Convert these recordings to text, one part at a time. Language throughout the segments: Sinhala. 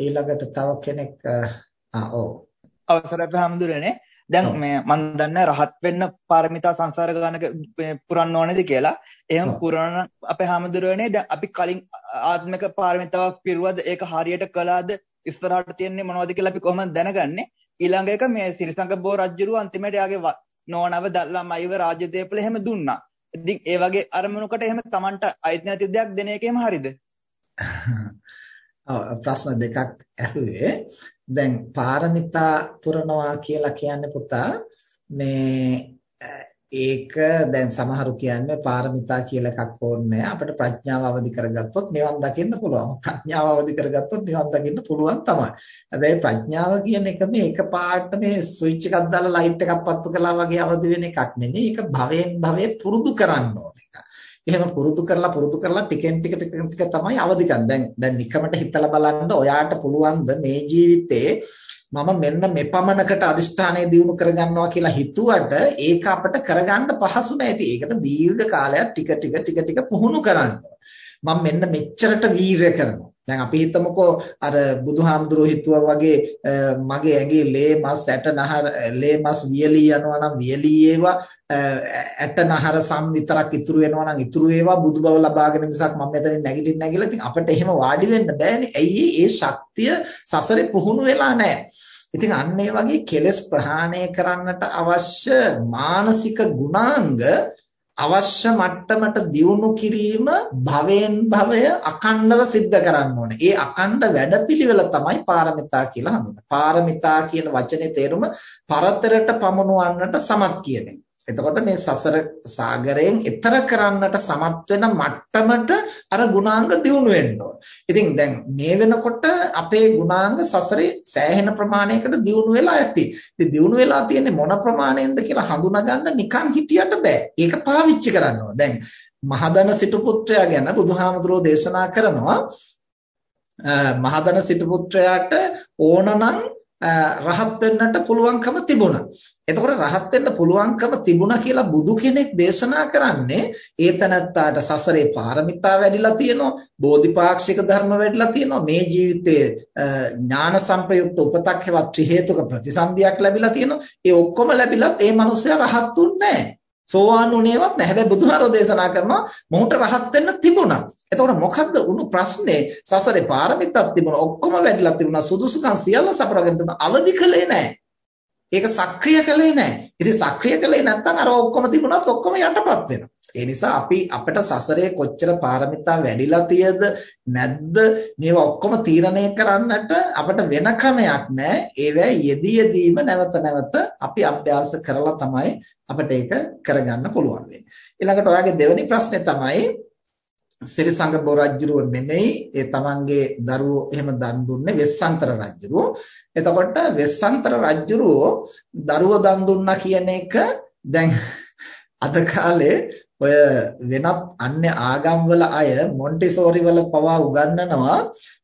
ඊළඟට තව කෙනෙක් ආ ඔව් අවසරයි හැමදුරනේ දැන් මේ මම දන්නේ රහත් වෙන්න පාරමිතා සංසාර ගානක පුරන්න ඕනේද කියලා. එහෙම පුරන අපේ හැමදුරනේ දැන් අපි කලින් ආත්මික පාරමිතාවක් පිරුවද ඒක හරියට කළාද ඉස්සරහට තියෙන්නේ මොනවද කියලා අපි කොහොමද දැනගන්නේ? ඊළඟ එක මේ සිරිසංග බෝ රජුරු අන්තිමට යාගේ නෝනව ළමයිව රාජ්‍යදේපල එහෙම දුන්නා. ඉතින් ඒ වගේ අරමුණකට එහෙම Tamanට අයිති නැති දෙයක් දෙන එක එහෙම හරිද? ප්‍රශ්න දෙකක් ඇහුවේ. දැන් පාරමිතා පුරනවා කියලා කියන්නේ පුතා මේ ඒක දැන් සමහරු කියන්නේ පාරමිතා කියලා එකක් ඕනේ අපිට ප්‍රඥාව අවදි කරගත්තොත් නිවන් දකින්න පුළුවන්. ප්‍රඥාව අවදි කරගත්තොත් නිවන් දකින්න පුළුවන් තමයි. හැබැයි ප්‍රඥාව කියන එක මේ එකපාරට මේ ස්විච් එකක් දාලා ලයිට් එකක් පත්තු කළා වගේ අවදි වෙන එකක් නෙමෙයි. ඒක භවෙන් භවයේ පුරුදු කරන්න ඕන එකක්. එහෙම පුරුදු කරලා පුරුදු කරලා ටිකෙන් ටික ටික ටික තමයි අවදි කරන්නේ. දැන් දැන් නිකමට හිතලා බලන්න ඔයාට පුළුවන්ද මේ ජීවිතේ මම මෙන්න මෙපමණකට අදිෂ්ඨානය දිනු කරගන්නවා කියලා හිතුවට ඒක අපිට කරගන්න පහසු නැති. ඒකට දීර්ඝ කාලයක් ටික ටික ටික ටික පුහුණු කරන්න. මම මෙන්න මෙච්චරට වීරය කරනවා. දැන් අපි හිතමුකෝ අර බුදුහාමුදුරුවෝ හිතුවා වගේ මගේ ඇඟේ ලේ මස් ඇට නහර ලේ මස් වියලී යනවා නම් වියලී ඒවා ඇට නහර සම් විතරක් ඉතුරු වෙනවා නම් ඉතුරු ඒවා බුදු බව ලබාගෙන මිසක් මම මෙතනින් නැගිටින්න නැගිලා ඉතින් අපිට එහෙම වාඩි වෙන්න බෑනේ. ඇයි ඒ ශක්තිය සසරේ පුහුණු වෙලා නැහැ. ඉතින් අන්න ඒ වගේ කෙලෙස් ප්‍රහාණය කරන්නට අවශ්‍ය මානසික ගුණාංග අවශ්‍ය මට්ටමට දියුණු කිරීම භවෙන් භවය අකණ්ඩව සිද්ධ කරන්න ඕනේ. ඒ අකණ්ඩ වැඩපිළිවෙල තමයි පාරමිතා කියලා හඳුන්වන්නේ. පාරමිතා කියන වචනේ තේරුම පරතරට පමුණුවන්නට සමත් කියන එක. එතකොට මේ සසර සාගරයෙන් එතර කරන්නට සමත් වෙන මට්ටමට අර ගුණාංග දියුණු වෙන්න ඕන. ඉතින් දැන් මේ වෙනකොට අපේ ගුණාංග සසරේ සෑහෙන ප්‍රමාණයකට දියුණු වෙලා ඇති. ඉතින් දියුණු වෙලා තියෙන්නේ මොන ප්‍රමාණයෙන්ද කියලා හඳුනා නිකන් හිටියට බෑ. ඒක පාවිච්චි කරන්න ඕන. දැන් මහදන සිටු පුත්‍රයා ගැන බුදුහාමුදුරෝ දේශනා කරනවා මහදන සිටු පුත්‍රයාට ඕනනම් රහත් වෙන්නට පුළුවන්කම තිබුණා. එතකොට රහත් වෙන්න පුළුවන්කම තිබුණා කියලා බුදු කෙනෙක් දේශනා කරන්නේ ඒ තනත්තාට සසරේ පාරමිතා වැඩිලා තියෙනවා, බෝධිපාක්ෂික ධර්ම වැඩිලා තියෙනවා, මේ ජීවිතයේ ඥාන සංප්‍රයුක්ත උපතක් හෙවත් ත්‍රි හේතුක ප්‍රතිසන්දියක් ලැබිලා තියෙනවා. ඒ ඔක්කොම ලැබිලත් ඒ මනුස්සයා රහත් උන්නේ නැහැ. සෝවාන් වුණේවත් නැහැ. හැබැයි බුදුහාරෝ දේශනා කරනවා මොහුට රහත් වෙන්න තිබුණා. එතකොට මොකද්ද උණු ප්‍රශ්නේ? සසරේ පාරමිතක් තිබුණා. ඔක්කොම වැඩිලා තිබුණා. සුදුසුකම් සියල්ල සපුරාගෙන තිබුණා. අවදි කළේ නැහැ. ඒක සක්‍රිය කළේ නැහැ. ඉතින් සක්‍රිය කළේ නැත්නම් අර ඔක්කොම තිබුණත් ඔක්කොම යටපත් වෙනවා. ඒ නිසා අපි අපිට සසරේ කොච්චර පාරමිතා වැඩිලා තියද නැද්ද මේවා ඔක්කොම තීරණය කරන්නට අපිට වෙන ක්‍රමයක් නැහැ. ඒවැ යෙදී යෙදීම නැවත නැවත අපි අභ්‍යාස කරලා තමයි අපිට ඒක කරගන්න පුළුවන් වෙන්නේ. ඊළඟට ඔයාගේ දෙවෙනි ප්‍රශ්නේ තමයි සිරිසංග බොරජ්ජුරුව නෙමෙයි. ඒ තමන්ගේ දරුවෝ එහෙම දන් දුන්නේ වෙස්සන්තර රජුරුව. එතකොට වෙස්සන්තර රජුරුව දරුවෝ දන් දුන්නා කියන එක දැන් අද කාලේ ඔය වෙනත් අන්‍ය ආගම්වල අය මොන්ටිසෝරි වල පවා උගන්වනවා.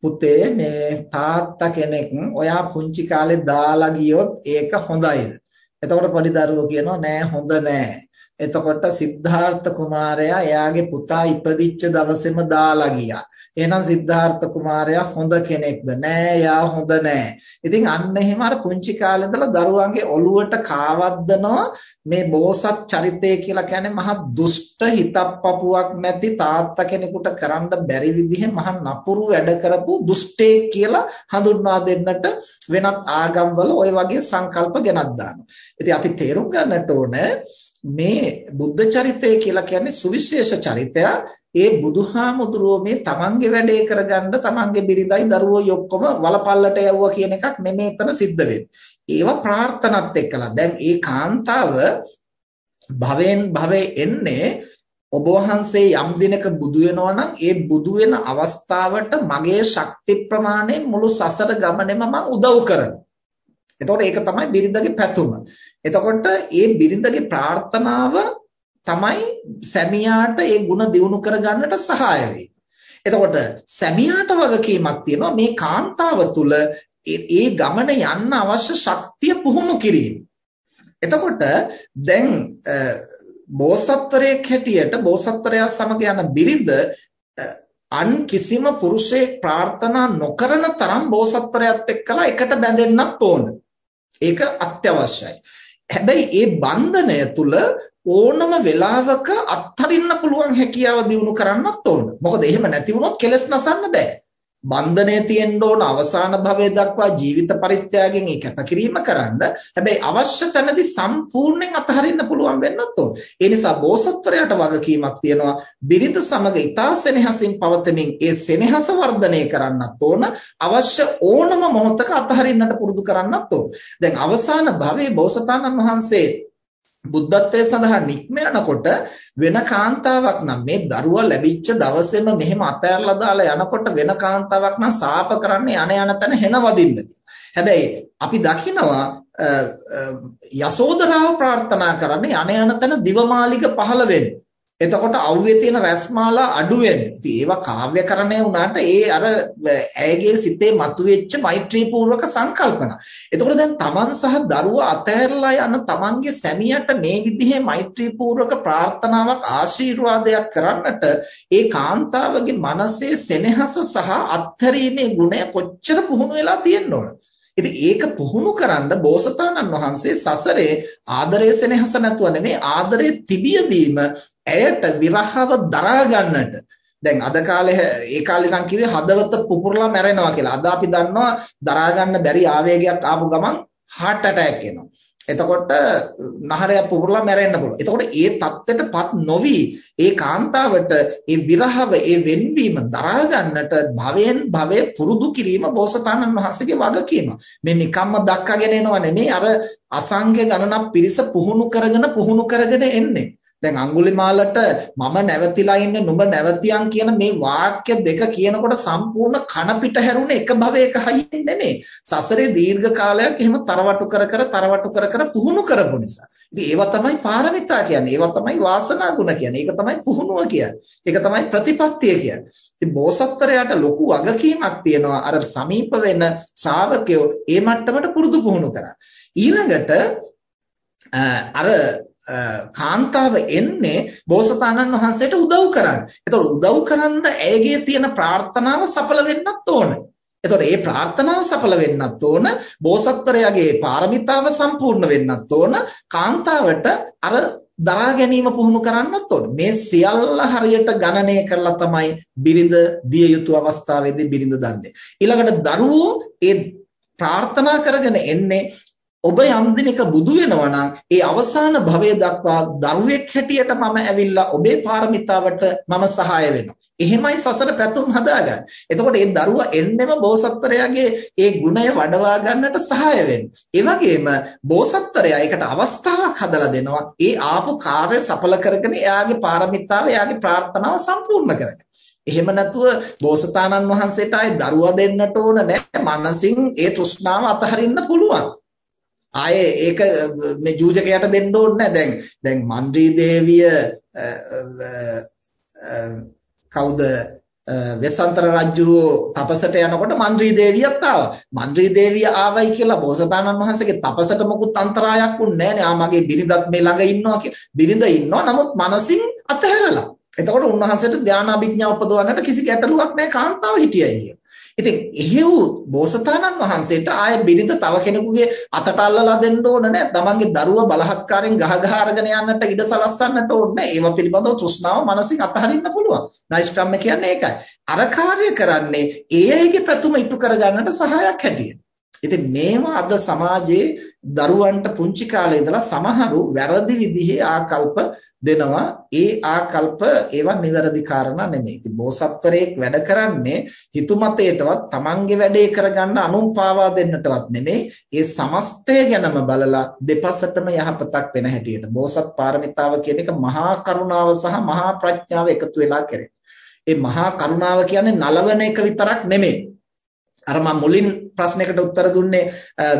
පුතේ මේ තාත්තා කෙනෙක් ඔයා පුංචි කාලේ දාලා ගියොත් ඒක හොඳයිද? එතකොට පොඩි දරුවෝ කියනවා නෑ හොඳ නෑ. එතකොට සිද්ධාර්ථ කුමාරයා එයාගේ පුතා ඉපදිච්ච දවසේම දාලා ගියා. එහෙනම් සිද්ධාර්ථ කුමාරයා හොඳ කෙනෙක්ද? නෑ, යා හොඳ නෑ. ඉතින් අන්න එහෙම අර පුංචි කාලේ ඉඳලා දරුවන්ගේ ඔළුවට කාවද්දනවා මේ බෝසත් චරිතය කියලා කියන්නේ මහා දුෂ්ට හිතප්පපුවක් නැති තාත්තා කෙනෙකුට කරන්න බැරි විදිහේ මහා නපුරු වැඩ කරපු දුෂ්ටේ කියලා හඳුන්වා දෙන්නට වෙනත් ආගම්වල ওই වගේ සංකල්ප ගෙනත් දානවා. ඉතින් අපි තේරුම් ගන්නට ඕනේ මේ බුද්ධ චරිතය කියලා කියන්නේ සුවිශේෂ චරිතයක්. ඒ බුදුහාමුදුරුවෝ මේ තමන්ගේ වැඩේ කරගන්න තමන්ගේ බිරිඳයි දරුවෝයි ඔක්කොම වලපල්ලට යවුවා කියන එකක් නෙමෙයි එතන සිද්ධ වෙන්නේ. ඒවා ප්‍රාර්ථනත් එක්කලා. දැන් ඒ කාන්තාව භවෙන් භවේ එන්නේ ඔබ වහන්සේ යම් දිනක බුදු වෙනවා නම් ඒ බුදු වෙන අවස්ථාවට මගේ ශක්ති ප්‍රමාණය මුළු සසර ගමනේම මම උදව් කරනවා. එතකොට ඒක තමයි බිරිඳගේ පැතුම. එතකොට ඒ බිරිඳගේ ප්‍රාර්ථනාව තමයි සැමියාට ඒ ಗುಣ දියුණු කරගන්නට සහාය වෙන්නේ. එතකොට සැමියාට වගකීමක් තියෙනවා මේ කාන්තාව තුල ඒ ගමන යන්න අවශ්‍ය ශක්තිය පුහුණු කිරීම. එතකොට දැන් බෝසත්වරයෙක් හැටියට බෝසත්වරයා සමග යන බිරිඳ අන් කිසිම පුරුෂයෙක් ප්‍රාර්ථනා නොකරන තරම් බෝසත්වරයත් එක්කලා එකට බැඳෙන්නත් ඕන. ඒක අත්‍යවශ්‍යයි. හැබැයි ඒ බන්ධනය තුල ඕනම වෙලාවක අත්හරින්න පුළුවන් හැකියාව දිනු කරන්නත් ඕන. මොකද එහෙම නැති වුණොත් කෙලස් නසන්න බෑ. බන්ධනය තියෙන්න ඕන අවසාන භවයේ දක්වා ජීවිත පරිත්‍යාගයෙන් ඒ කැපකිරීම කරන්න. හැබැයි අවශ්‍ය තැනදී සම්පූර්ණයෙන් අතහරින්න පුළුවන් වෙන්නත් ඕන. ඒ නිසා බෝසත්වරයාට වගකීමක් තියෙනවා බිරිඳ සමග ඊතා සෙනෙහසින් පවතමින් ඒ සෙනෙහස වර්ධනය කරන්නත් ඕන. අවශ්‍ය ඕනම මොහොතක අතහරින්නට පුරුදු කරන්නත් ඕන. දැන් අවසාන භවයේ බෝසතාණන් වහන්සේ බුද්ධත්වයේ සඳහා නික්ම යනකොට වෙන කාන්තාවක් නම් මේ දරුවා ලැබිච්ච දවසේම මෙහෙම අතෑරලා දාලා යනකොට වෙන කාන්තාවක් නම් සාප කරන්නේ යන යන තැන හෙන වදින්න. හැබැයි අපි දකිනවා යසෝදරාව ප්‍රාර්ථනා කරන්නේ යන යන තැන දිවමාලික පහළ වෙන්න. එතකොට අවුවේ තියෙන රැස්මාලා අඩු වෙන්නේ. ඉතින් ඒවා කාව්‍යකරණය වුණාට ඒ අර ඇයගේ සිතේ මතුවෙච්ච මෛත්‍රී පූර්වක සංකල්පන. එතකොට දැන් තමන් සහ දරුවා අතහැරලා යන තමන්ගේ සැමියාට මේ විදිහේ මෛත්‍රී පූර්වක ප්‍රාර්ථනාවක් ආශිර්වාදයක් කරන්නට ඒ කාන්තාවගේ මනසේ සෙනෙහස සහ අත්හැරීමේ ගුණය කොච්චර පුහුණු වෙලා තියෙන්න ඕනද? ඉතින් ඒක පුහුණු කරන්න බෝසතාණන් වහන්සේ සසරේ ආදරය සෙනෙහස නැතුව නෙමෙයි ආදරේ තිබියදීම ඇයට විරහව දරා ගන්නට දැන් අද කාලේ ඒ කාලේ නම් කිව්වේ හදවත පුපුරලා මැරෙනවා කියලා. අද අපි දන්නවා දරා ගන්න බැරි ආවේගයක් ආපු ගමන් heart attack එනවා. එතකොට නහරය පුපුරලා මැරෙන්න පුළුවන්. එතකොට ඒ தත්ත්වයටපත් නොවි ඒ කාන්තාවට ඒ විරහව ඒ වෙන්වීම දරා ගන්නට භවයෙන් භවය පුරුදු කිරීම බෝසතාණන් වහන්සේගේ වගකීම. මේ නිකම්ම දක්කගෙන එනවා නෙමෙයි අර අසංඛ්‍ය ගණනක් පිරිස පුහුණු කරගෙන පුහුණු කරගෙන එන්නේ. දැන් අඟුලිමාලට මම නැවතිලා ඉන්නේ නුඹ නැවතියන් කියන මේ වාක්‍ය දෙක කියනකොට සම්පූර්ණ කන පිට හැරුණේ එක භවයක හයියෙන් නෙමෙයි. සසරේ දීර්ඝ කාලයක් එහෙම තරවටු කර කර තරවටු කර කර පුහුණු කරපු නිසා. ඉතින් ඒවා තමයි පාරමිතා කියන්නේ. ඒවා තමයි වාසනා ගුණ කියන්නේ. ඒක තමයි පුහුණුව කියන්නේ. ඒක තමයි ප්‍රතිපත්තිය කියන්නේ. ඉතින් බෝසත්තරයාට ලොකු වගකීමක් තියෙනවා අර සමීප වෙන ශ්‍රාවකයෝ ඒ මට්ටමට පුරුදු පුහුණු කරා. ඊළඟට අර කාන්තාව එන්නේ බෝසතාණන් වහන්සේට උදව් කරන්න. එතකොට උදව් කරන්න ඇයගේ තියෙන ප්‍රාර්ථනාව සඵල වෙන්නත් ඕන. එතකොට මේ ප්‍රාර්ථනාව සඵල වෙන්නත් ඕන බෝසත්වරයාගේ පාරමිතාව සම්පූර්ණ වෙන්නත් ඕන කාන්තාවට අර දරා ගැනීම පුහුණු කරන්නත් ඕන. මේ සියල්ල හරියට ගණනය කරලා තමයි බිරිඳ දිය යුතු අවස්ථාවේදී බිරිඳ දන්නේ. ඊළඟට දරුවෝ ඒ ප්‍රාර්ථනා කරගෙන එන්නේ ඔබ යම් දිනක බුදු වෙනවා නම් ඒ අවසාන භවය දක්වා දරුවෙක් හැටියට මම ඇවිල්ලා ඔබේ පාරමිතාවට මම සහාය වෙනවා. එහෙමයි සසර පැතුම් හදාගන්නේ. එතකොට ඒ දරුවා එන්නෙම බෝසත්තරයාගේ ඒ ගුණය වඩවා ගන්නට සහාය වෙන්න. ඒ වගේම බෝසත්තරයා ඒකට අවස්ථාවක් හදලා දෙනවා. ඒ ආපු කාර්ය සඵල කරගෙන එයාගේ පාරමිතාව එයාගේ ප්‍රාර්ථනාව සම්පූර්ණ කරගන්න. එහෙම නැතුව බෝසතාණන් වහන්සේට ආයේ දරුවා දෙන්නට ඕන නැහැ. මනසින් ඒ තෘෂ්ණාව අතහරින්න පුළුවන්. ආයේ ඒක මේ ජූජකයට දෙන්න ඕනේ දැන් දැන් මන්ත්‍රී දේවිය කවුද වෙසන්තර රජුරෝ තපසට යනකොට මන්ත්‍රී දේවියත් ආවා. මන්ත්‍රී දේවිය ආවයි කියලා බෝසතාණන් වහන්සේගේ තපසට මොකුත් අන්තරායක් වුණේ නැහැ නේ. ආ මගේ බිරිඳත් මේ ළඟ ඉන්නවා කියලා. බිරිඳ ඉන්නවා. නමුත් මනසින් අතහැරලා. එතකොට උන්වහන්සේට ධානා අභිඥා උපදවන්නට කිසි ගැටලුවක් නැහැ කාන්තාව හිටියයි කියලා. ඉතින් එහෙව් බෝසතාණන් වහන්සේට ආය බිරිඳ තව කෙනෙකුගේ අතට අල්ලලා දෙන්න ඕන නෑ. තමන්ගේ දරුවා බලහත්කාරයෙන් ගහ ගහ අරගෙන යන්නට ඉඩ සලස්සන්නට ඕනේ නෑ. ඒව පිළිබඳව තෘෂ්ණාව මනසින් අතහරින්න පුළුවන්. නයිස්ක්‍රම් කියන්නේ ඒකයි. අර කාර්ය කරන්නේ ඒ අයගේ පැතුම ඉටු කරගන්නට සහායක් හැටියට. ඉතින් මේවා අද සමාජයේ දරුවන්ට පුංචි කාලේ ඉඳලා සමහරු වැරදි විදිහේ ආකල්ප දෙනවා. ඒ ආකල්ප ඒවා නිවැරදි කාරණා නෙමෙයි. ඉතින් බෝසත්වරයෙක් වැඩ කරන්නේ හිතුමතේටවත් Tamange වැඩේ කරගන්න අනුන් පාවා දෙන්නටවත් නෙමෙයි. ඒ සමස්තය ගැනම බලලා දෙපසටම යහපතක් වෙන හැටියට. බෝසත් පාරමිතාව කියන එක මහා කරුණාව සහ මහා ප්‍රඥාව එකතු වෙලා කරේ. ඒ මහා කරුණාව කියන්නේ නලවන එක විතරක් නෙමෙයි. අර මම මුලින් ප්‍රශ්නයකට උත්තර දුන්නේ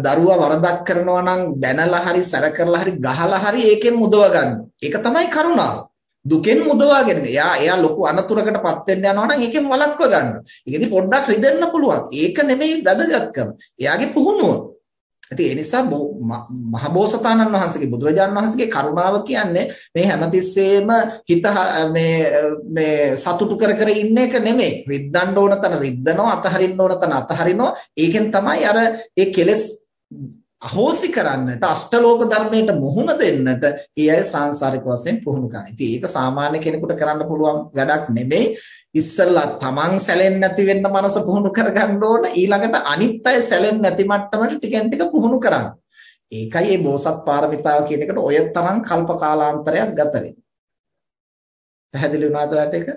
දරුවා වරදක් කරනවා නම් බැනලා හරි සැර කරලා හරි ගහලා හරි ඒකෙන් මුදව ගන්න. ඒක තමයි කරුණාව. දුකෙන් මුදවාගෙන එයා එයා ලොකු අනතුරකටපත් වෙන්න යනවා නම් ඒකෙන් වළක්ව ගන්න. ඒකෙදි පොඩ්ඩක් රිදෙන්න පුළුවන්. ඒක නෙමෙයි වැදගත්කම. එයාගේ පුහුණුව. ඉතින් ඒ නිසා මහබෝසතාණන් වහන්සේගේ බුදුරජාණන් වහන්සේගේ කරුණාව කියන්නේ මේ හැමතිස්සෙම හිත මේ මේ සතුටු කර කර ඉන්න එක නෙමෙයි. රිද්දන්න ඕන තන රිද්දනවා, අතහරින්න ඕන තන අතහරිනවා. ඒකෙන් තමයි අර ඒ කෙලෙස් අහෝසි කරන්නට අෂ්ටලෝක ධර්මයට මුහුණ දෙන්නට ඒ අය සාංශාරික වශයෙන් පුහුණු කරනවා. ඉතින් ඒක සාමාන්‍ය කෙනෙකුට කරන්න පුළුවන් වැඩක් නෙමෙයි. ඉස්සෙල්ලා තමන් සැලෙන්නේ නැති වෙන්න මනස පුහුණු කරගන්න ඕන. ඊළඟට අනිත් අය සැලෙන්නේ නැති මට්ටමට ටිකෙන් ටික පුහුණු කරන්න. ඒකයි මේ බෝසත් පාරමිතාව කියන එකට ඔය තරම් කල්ප කාලාන්තරයක් ගත වෙන්නේ. පැහැදිලි වුණාද ඔයාලට ඒක?